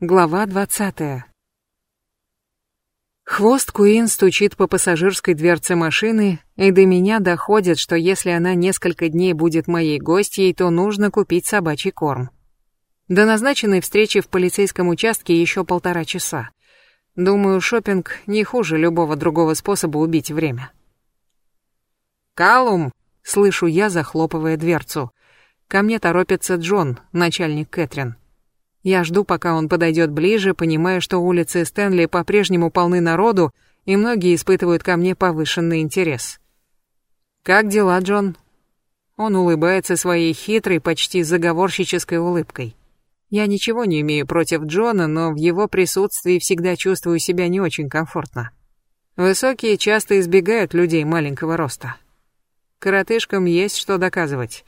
Глава двадцатая. Хвост Куин стучит по пассажирской дверце машины, и до меня доходит, что если она несколько дней будет моей гостьей, то нужно купить собачий корм. До назначенной встречи в полицейском участке еще полтора часа. Думаю, шопинг не хуже любого другого способа убить время. «Калум!» — слышу я, захлопывая дверцу. Ко мне торопится Джон, начальник Кэтрин. Я жду, пока он подойдет ближе, понимая, что улицы Стэнли по-прежнему полны народу, и многие испытывают ко мне повышенный интерес. «Как дела, Джон?» Он улыбается своей хитрой, почти заговорщической улыбкой. Я ничего не имею против Джона, но в его присутствии всегда чувствую себя не очень комфортно. Высокие часто избегают людей маленького роста. Коротышкам есть что доказывать.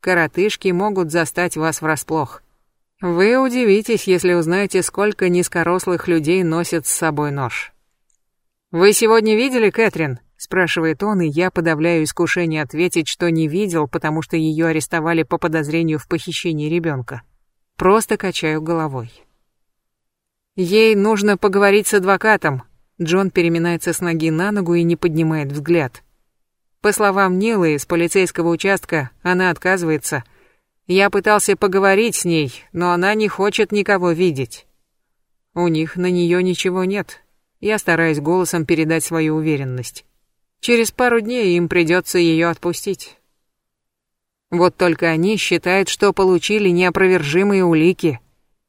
Коротышки могут застать вас врасплох. Вы удивитесь, если узнаете, сколько низкорослых людей носят с собой нож. «Вы сегодня видели Кэтрин?» — спрашивает он, и я подавляю искушение ответить, что не видел, потому что ее арестовали по подозрению в похищении ребенка. Просто качаю головой. Ей нужно поговорить с адвокатом. Джон переминается с ноги на ногу и не поднимает взгляд. По словам Нилы из полицейского участка, она отказывается — я пытался поговорить с ней, но она не хочет никого видеть. У них на нее ничего нет. Я стараюсь голосом передать свою уверенность. Через пару дней им придется ее отпустить. Вот только они считают, что получили неопровержимые улики.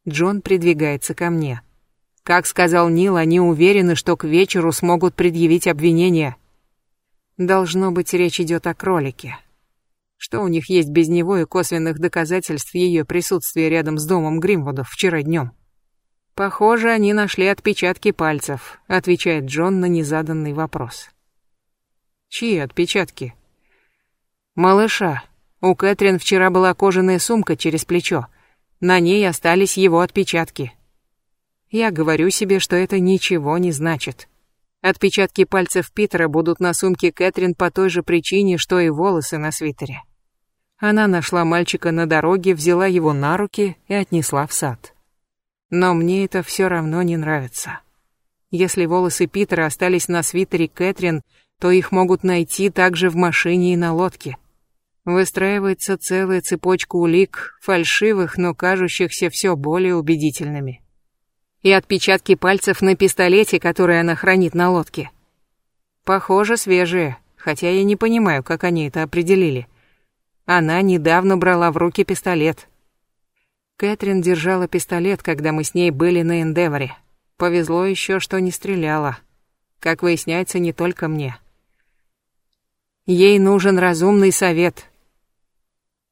Джон придвигается ко мне. Как сказал Нил, они уверены, что к вечеру смогут предъявить обвинение. Должно быть, речь идет о кролике. Что у них есть без него и косвенных доказательств ее присутствия рядом с домом Гримвудов вчера днем? Похоже, они нашли отпечатки пальцев, отвечает Джон на незаданный вопрос. Чьи отпечатки? Малыша. У Кэтрин вчера была кожаная сумка через плечо. На ней остались его отпечатки. Я говорю себе, что это ничего не значит. Отпечатки пальцев Питера будут на сумке Кэтрин по той же причине, что и волосы на свитере. Она нашла мальчика на дороге, взяла его на руки и отнесла в сад. Но мне это все равно не нравится. Если волосы Питера остались на свитере Кэтрин, то их могут найти также в машине и на лодке. Выстраивается целая цепочка улик, фальшивых, но кажущихся все более убедительными. И отпечатки пальцев на пистолете, который она хранит на лодке. Похоже, свежие, хотя я не понимаю, как они это определили. Она недавно брала в руки пистолет. Кэтрин держала пистолет, когда мы с ней были на Эндеворе. Повезло еще, что не стреляла. Как выясняется, не только мне. Ей нужен разумный совет.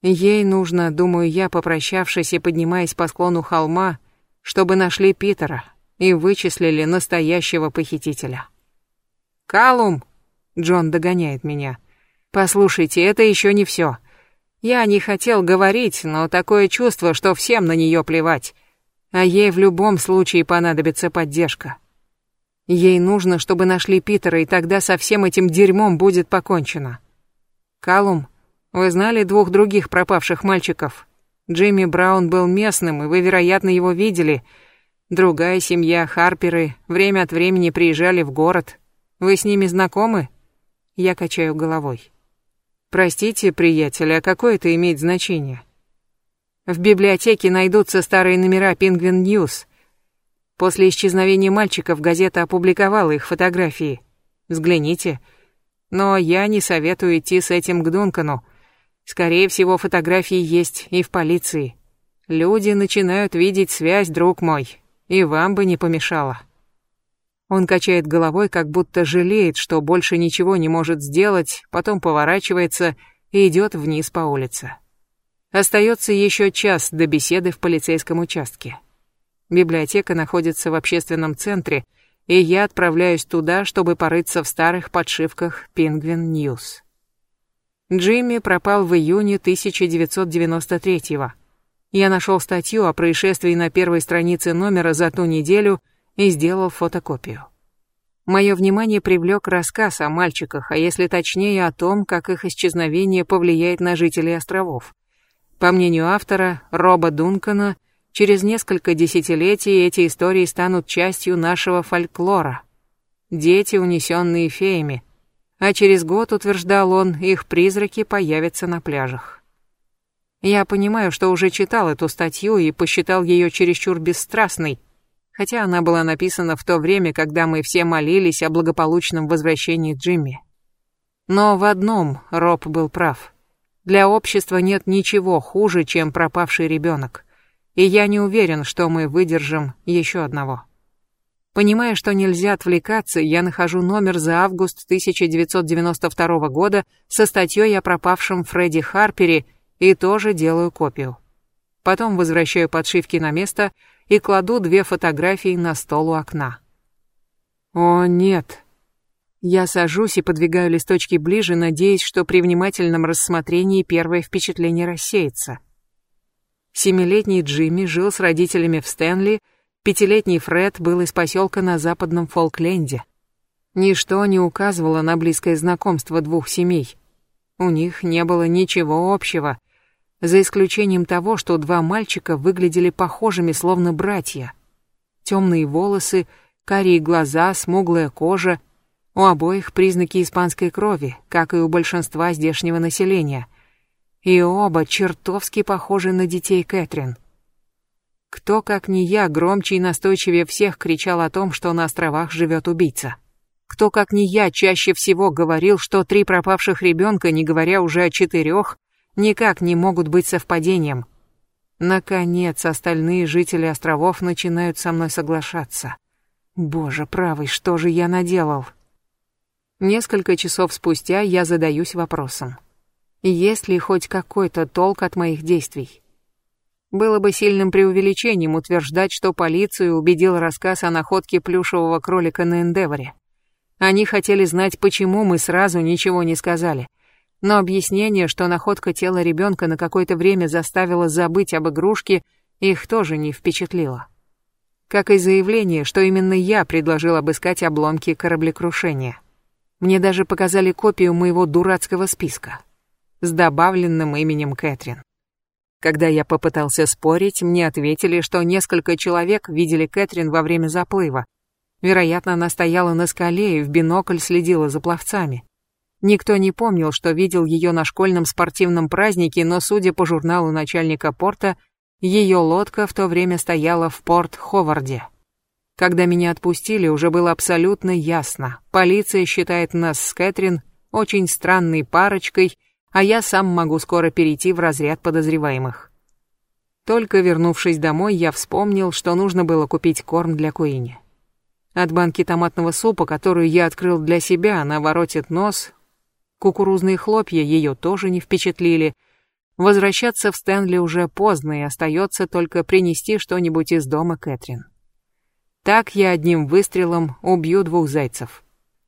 Ей нужно, думаю я, попрощавшись и поднимаясь по склону холма, чтобы нашли Питера и вычислили настоящего похитителя. «Калум!» — Джон догоняет меня. «Послушайте, это еще не все. Я не хотел говорить, но такое чувство, что всем на нее плевать. А ей в любом случае понадобится поддержка. Ей нужно, чтобы нашли Питера, и тогда со всем этим дерьмом будет покончено. Калум, вы знали двух других пропавших мальчиков? Джимми Браун был местным, и вы, вероятно, его видели. Другая семья, Харперы, время от времени приезжали в город. Вы с ними знакомы? Я качаю головой. Простите, приятель, а какое это имеет значение? В библиотеке найдутся старые номера Penguin News. После исчезновения мальчиков газета опубликовала их фотографии. Взгляните. Но я не советую идти с этим к Дункану. Скорее всего, фотографии есть и в полиции. Люди начинают видеть связь, друг мой, и вам бы не помешало. Он качает головой, как будто жалеет, что больше ничего не может сделать, потом поворачивается и идет вниз по улице. Остается еще час до беседы в полицейском участке. Библиотека находится в общественном центре, и я отправляюсь туда, чтобы порыться в старых подшивках Penguin News. Джимми пропал в июне 1993-го. Я нашел статью о происшествии на первой странице номера за ту неделю, и сделал фотокопию. Мое внимание привлек рассказ о мальчиках, а если точнее о том, как их исчезновение повлияет на жителей островов. По мнению автора, Роба Дункана, Через несколько десятилетий эти истории станут частью нашего фольклора. Дети, унесенные феями. А через год, утверждал он, их призраки появятся на пляжах. Я понимаю, что уже читал эту статью и посчитал ее чересчур бесстрастной, хотя она была написана в то время, когда мы все молились о благополучном возвращении Джимми. Но в одном Роб был прав. Для общества нет ничего хуже, чем пропавший ребенок и я не уверен, что мы выдержим еще одного. Понимая, что нельзя отвлекаться, я нахожу номер за август 1992 года со статьей о пропавшем Фредди Харпере и тоже делаю копию. Потом возвращаю подшивки на место и кладу две фотографии на стол у окна. О, нет. Я сажусь и подвигаю листочки ближе, надеясь, что при внимательном рассмотрении первое впечатление рассеется. Семилетний Джимми жил с родителями в Стэнли, пятилетний Фред был из поселка на западном Фолкленде. Ничто не указывало на близкое знакомство двух семей. У них не было ничего общего, за исключением того, что два мальчика выглядели похожими, словно братья. Темные волосы, карие глаза, смуглая кожа. У обоих признаки испанской крови, как и у большинства здешнего населения — и оба чертовски похожи на детей Кэтрин. Кто, как не я, громче и настойчивее всех кричал о том, что на островах живет убийца? Кто, как не я, чаще всего говорил, что три пропавших ребенка, не говоря уже о четырех, никак не могут быть совпадением? Наконец, остальные жители островов начинают со мной соглашаться. Боже правый, что же я наделал? Несколько часов спустя я задаюсь вопросом есть ли хоть какой-то толк от моих действий. Было бы сильным преувеличением утверждать, что полицию убедил рассказ о находке плюшевого кролика на Эндеворе. Они хотели знать, почему мы сразу ничего не сказали. Но объяснение, что находка тела ребенка на какое-то время заставила забыть об игрушке, их тоже не впечатлило. Как и заявление, что именно я предложил обыскать обломки кораблекрушения. Мне даже показали копию моего дурацкого списка с добавленным именем Кэтрин. Когда я попытался спорить, мне ответили, что несколько человек видели Кэтрин во время заплыва. Вероятно, она стояла на скале и в бинокль следила за пловцами. Никто не помнил, что видел ее на школьном спортивном празднике, но, судя по журналу начальника порта, ее лодка в то время стояла в порт Ховарде. Когда меня отпустили, уже было абсолютно ясно. Полиция считает нас с Кэтрин очень странной парочкой — а я сам могу скоро перейти в разряд подозреваемых. Только вернувшись домой, я вспомнил, что нужно было купить корм для Куини. От банки томатного супа, которую я открыл для себя, она воротит нос. Кукурузные хлопья ее тоже не впечатлили. Возвращаться в Стэнли уже поздно, и остается только принести что-нибудь из дома Кэтрин. Так я одним выстрелом убью двух зайцев.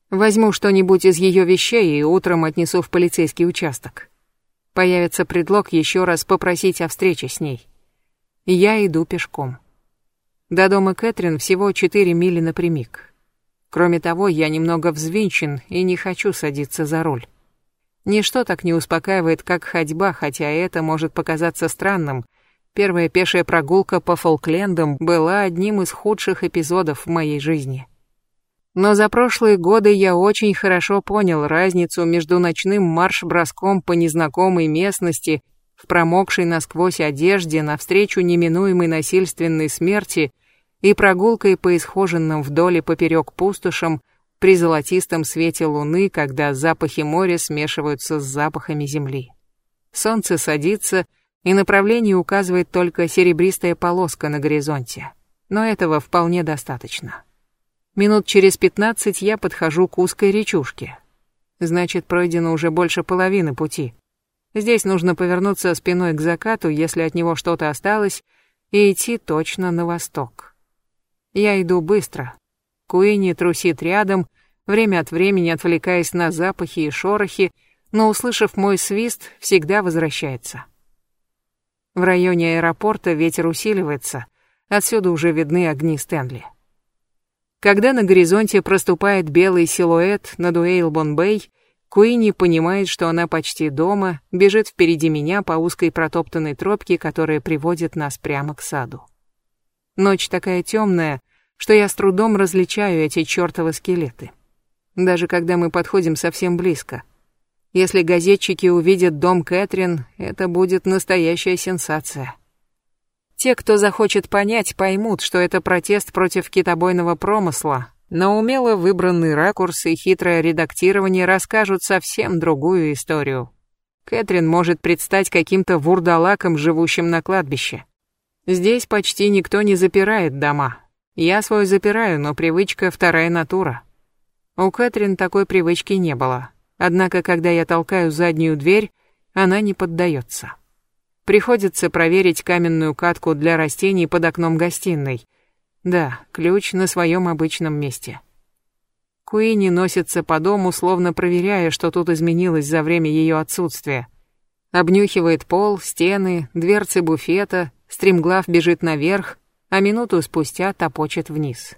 Возьму что-нибудь из ее вещей и утром отнесу в полицейский участок. Появится предлог еще раз попросить о встрече с ней. Я иду пешком. До дома Кэтрин всего четыре мили напрямик. Кроме того, я немного взвинчен и не хочу садиться за руль. Ничто так не успокаивает, как ходьба, хотя это может показаться странным. Первая пешая прогулка по Фолклендам была одним из худших эпизодов в моей жизни. Но за прошлые годы я очень хорошо понял разницу между ночным марш-броском по незнакомой местности в промокшей насквозь одежде навстречу неминуемой насильственной смерти и прогулкой по исхоженным вдоль и поперек пустошам при золотистом свете луны, когда запахи моря смешиваются с запахами земли. Солнце садится, и направление указывает только серебристая полоска на горизонте. Но этого вполне достаточно. Минут через пятнадцать я подхожу к узкой речушке. Значит, пройдено уже больше половины пути. Здесь нужно повернуться спиной к закату, если от него что-то осталось, и идти точно на восток. Я иду быстро. Куинни трусит рядом, время от времени отвлекаясь на запахи и шорохи, но, услышав мой свист, всегда возвращается. В районе аэропорта ветер усиливается, отсюда уже видны огни Стэнли. Когда на горизонте проступает белый силуэт над Уэйлбон-Бэй, Куинни понимает, что она почти дома, бежит впереди меня по узкой протоптанной тропке, которая приводит нас прямо к саду. Ночь такая темная, что я с трудом различаю эти чертовы скелеты. Даже когда мы подходим совсем близко. Если газетчики увидят дом Кэтрин, это будет настоящая сенсация. Те, кто захочет понять, поймут, что это протест против китобойного промысла, но умело выбранный ракурс и хитрое редактирование расскажут совсем другую историю. Кэтрин может предстать каким-то вурдалаком, живущим на кладбище. Здесь почти никто не запирает дома. Я свой запираю, но привычка вторая натура. У Кэтрин такой привычки не было. Однако, когда я толкаю заднюю дверь, она не поддается. Приходится проверить каменную катку для растений под окном гостиной. Да, ключ на своем обычном месте. Куини носится по дому, словно проверяя, что тут изменилось за время ее отсутствия. Обнюхивает пол, стены, дверцы буфета, стремглав бежит наверх, а минуту спустя топочет вниз.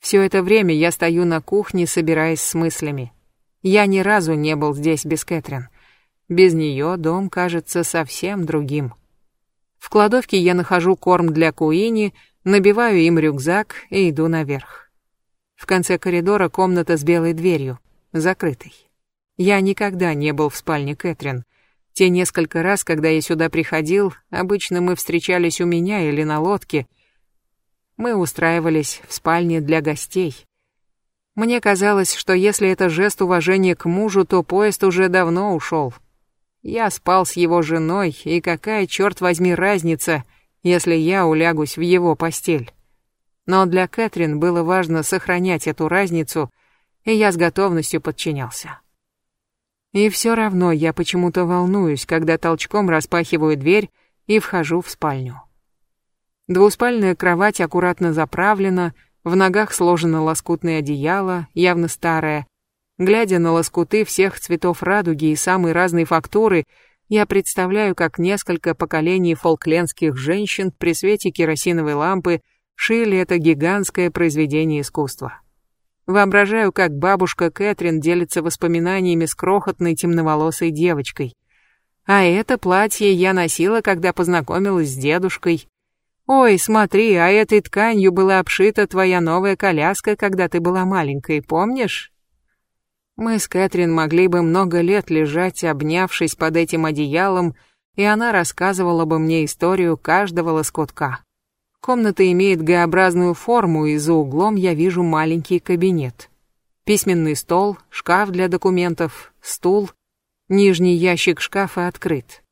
Все это время я стою на кухне, собираясь с мыслями. Я ни разу не был здесь без Кэтрин. Без нее дом кажется совсем другим. В кладовке я нахожу корм для Куини, набиваю им рюкзак и иду наверх. В конце коридора комната с белой дверью, закрытой. Я никогда не был в спальне Кэтрин. Те несколько раз, когда я сюда приходил, обычно мы встречались у меня или на лодке. Мы устраивались в спальне для гостей. Мне казалось, что если это жест уважения к мужу, то поезд уже давно ушел. Я спал с его женой, и какая, черт возьми, разница, если я улягусь в его постель. Но для Кэтрин было важно сохранять эту разницу, и я с готовностью подчинялся. И все равно я почему-то волнуюсь, когда толчком распахиваю дверь и вхожу в спальню. Двуспальная кровать аккуратно заправлена, в ногах сложено лоскутное одеяло, явно старое, Глядя на лоскуты всех цветов радуги и самой разной фактуры, я представляю, как несколько поколений фолклендских женщин при свете керосиновой лампы шили это гигантское произведение искусства. Воображаю, как бабушка Кэтрин делится воспоминаниями с крохотной темноволосой девочкой. А это платье я носила, когда познакомилась с дедушкой. Ой, смотри, а этой тканью была обшита твоя новая коляска, когда ты была маленькой, помнишь? Мы с Кэтрин могли бы много лет лежать, обнявшись под этим одеялом, и она рассказывала бы мне историю каждого лоскутка. Комната имеет Г-образную форму, и за углом я вижу маленький кабинет. Письменный стол, шкаф для документов, стул. Нижний ящик шкафа открыт.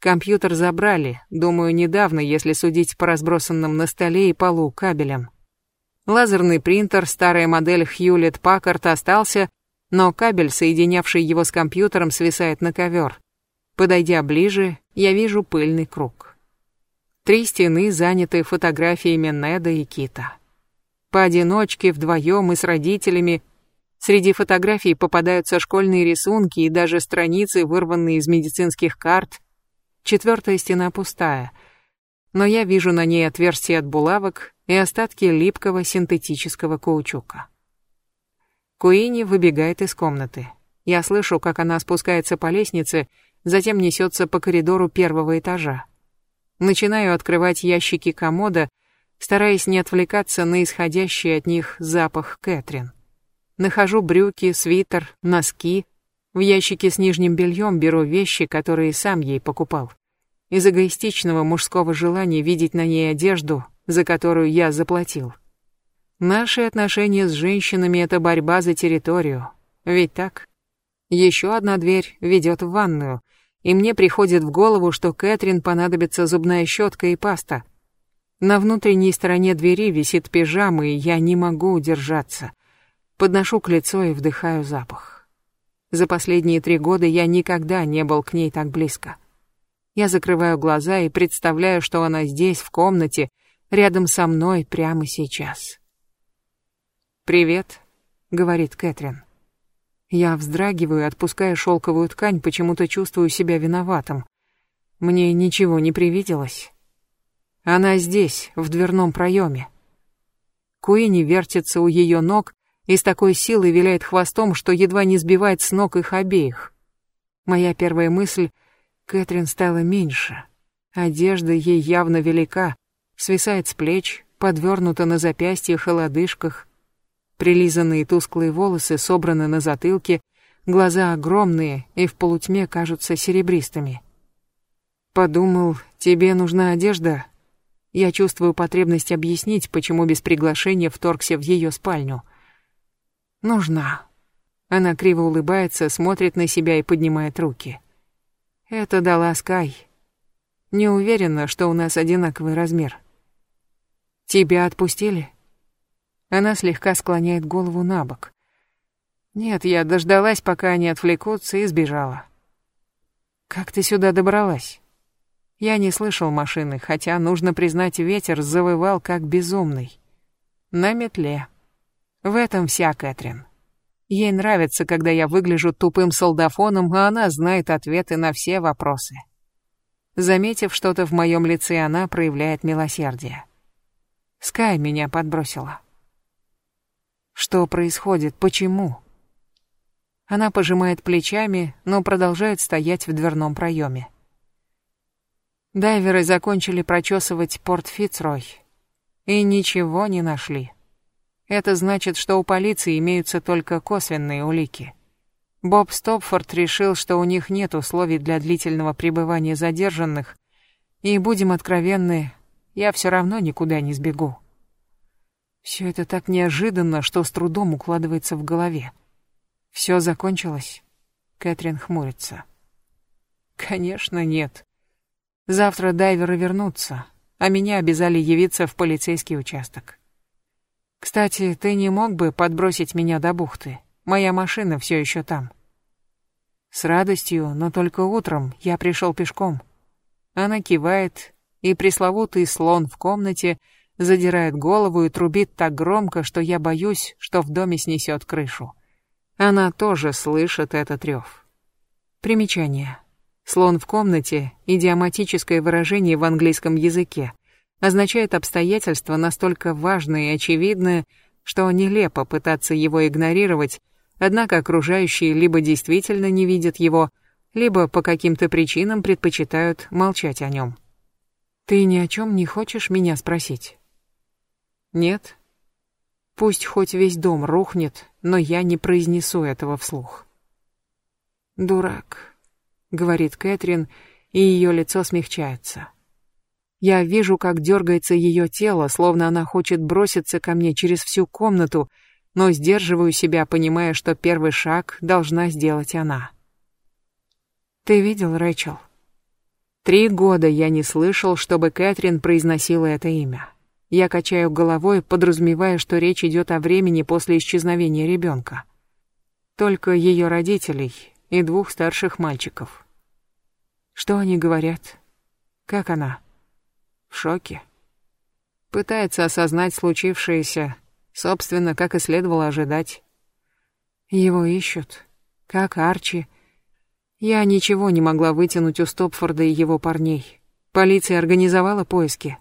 Компьютер забрали, думаю, недавно, если судить по разбросанным на столе и полу кабелям. Лазерный принтер, старая модель Hewlett Packard остался, но кабель, соединявший его с компьютером, свисает на ковер. Подойдя ближе, я вижу пыльный круг. Три стены заняты фотографиями Неда и Кита. Поодиночке, вдвоем и с родителями. Среди фотографий попадаются школьные рисунки и даже страницы, вырванные из медицинских карт. Четвертая стена пустая, но я вижу на ней отверстия от булавок и остатки липкого синтетического каучука. Куини выбегает из комнаты. Я слышу, как она спускается по лестнице, затем несется по коридору первого этажа. Начинаю открывать ящики комода, стараясь не отвлекаться на исходящий от них запах Кэтрин. Нахожу брюки, свитер, носки. В ящике с нижним бельем беру вещи, которые сам ей покупал. Из эгоистичного мужского желания видеть на ней одежду, за которую я заплатил. Наши отношения с женщинами — это борьба за территорию. Ведь так? Еще одна дверь ведет в ванную, и мне приходит в голову, что Кэтрин понадобится зубная щетка и паста. На внутренней стороне двери висит пижама, и я не могу удержаться. Подношу к лицу и вдыхаю запах. За последние три года я никогда не был к ней так близко. Я закрываю глаза и представляю, что она здесь, в комнате, рядом со мной прямо сейчас. «Привет», — говорит Кэтрин. Я вздрагиваю, отпуская шелковую ткань, почему-то чувствую себя виноватым. Мне ничего не привиделось. Она здесь, в дверном проеме. Куини вертится у ее ног и с такой силой виляет хвостом, что едва не сбивает с ног их обеих. Моя первая мысль — Кэтрин стала меньше. Одежда ей явно велика, свисает с плеч, подвернута на запястьях и лодыжках. Прилизанные тусклые волосы собраны на затылке, глаза огромные и в полутьме кажутся серебристыми. Подумал, тебе нужна одежда. Я чувствую потребность объяснить, почему без приглашения вторгся в ее спальню. Нужна. Она криво улыбается, смотрит на себя и поднимает руки. Это дала Скай. Не уверена, что у нас одинаковый размер. Тебя отпустили? Она слегка склоняет голову на бок. Нет, я дождалась, пока они отвлекутся, и сбежала. Как ты сюда добралась? Я не слышал машины, хотя, нужно признать, ветер завывал как безумный. На метле. В этом вся Кэтрин. Ей нравится, когда я выгляжу тупым солдафоном, а она знает ответы на все вопросы. Заметив что-то в моем лице, она проявляет милосердие. Скай меня подбросила. Что происходит? Почему? Она пожимает плечами, но продолжает стоять в дверном проеме. Дайверы закончили прочесывать порт Фицрой и ничего не нашли. Это значит, что у полиции имеются только косвенные улики. Боб Стопфорд решил, что у них нет условий для длительного пребывания задержанных, и, будем откровенны, я все равно никуда не сбегу. Все это так неожиданно, что с трудом укладывается в голове. Все закончилось? Кэтрин хмурится. Конечно, нет. Завтра дайверы вернутся, а меня обязали явиться в полицейский участок. Кстати, ты не мог бы подбросить меня до бухты? Моя машина все еще там. С радостью, но только утром я пришел пешком. Она кивает, и пресловутый слон в комнате задирает голову и трубит так громко, что я боюсь, что в доме снесет крышу. Она тоже слышит этот рев. Примечание. Слон в комнате – идиоматическое выражение в английском языке. Означает обстоятельство настолько важное и очевидное, что нелепо пытаться его игнорировать, однако окружающие либо действительно не видят его, либо по каким-то причинам предпочитают молчать о нем. «Ты ни о чем не хочешь меня спросить?» «Нет?» Пусть хоть весь дом рухнет, но я не произнесу этого вслух. «Дурак», — говорит Кэтрин, и ее лицо смягчается. Я вижу, как дергается ее тело, словно она хочет броситься ко мне через всю комнату, но сдерживаю себя, понимая, что первый шаг должна сделать она. Ты видел, Рэйчел? Три года я не слышал, чтобы Кэтрин произносила это имя. Я качаю головой, подразумевая, что речь идет о времени после исчезновения ребенка. Только ее родителей и двух старших мальчиков. Что они говорят? Как она? В шоке. Пытается осознать случившееся, собственно, как и следовало ожидать. Его ищут, как Арчи. Я ничего не могла вытянуть у Стопфорда и его парней. Полиция организовала поиски.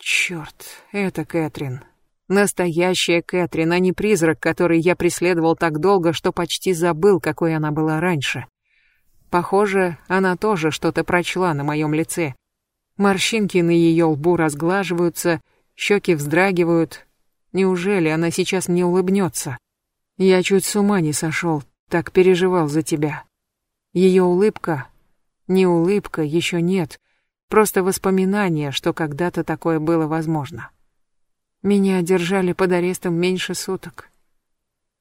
Черт, это Кэтрин. Настоящая Кэтрин, а не призрак, который я преследовал так долго, что почти забыл, какой она была раньше. Похоже, она тоже что-то прочла на моем лице. Морщинки на ее лбу разглаживаются, щеки вздрагивают. Неужели она сейчас мне улыбнется? Я чуть с ума не сошел, так переживал за тебя. Ее улыбка... Не улыбка, еще нет. Просто воспоминание, что когда-то такое было возможно. Меня держали под арестом меньше суток.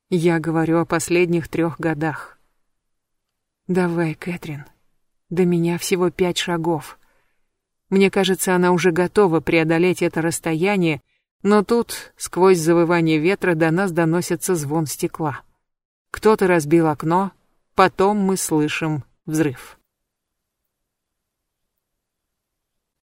Я говорю о последних трех годах. Давай, Кэтрин. До меня всего пять шагов. Мне кажется, она уже готова преодолеть это расстояние, но тут, сквозь завывание ветра, до нас доносится звон стекла. Кто-то разбил окно, потом мы слышим взрыв.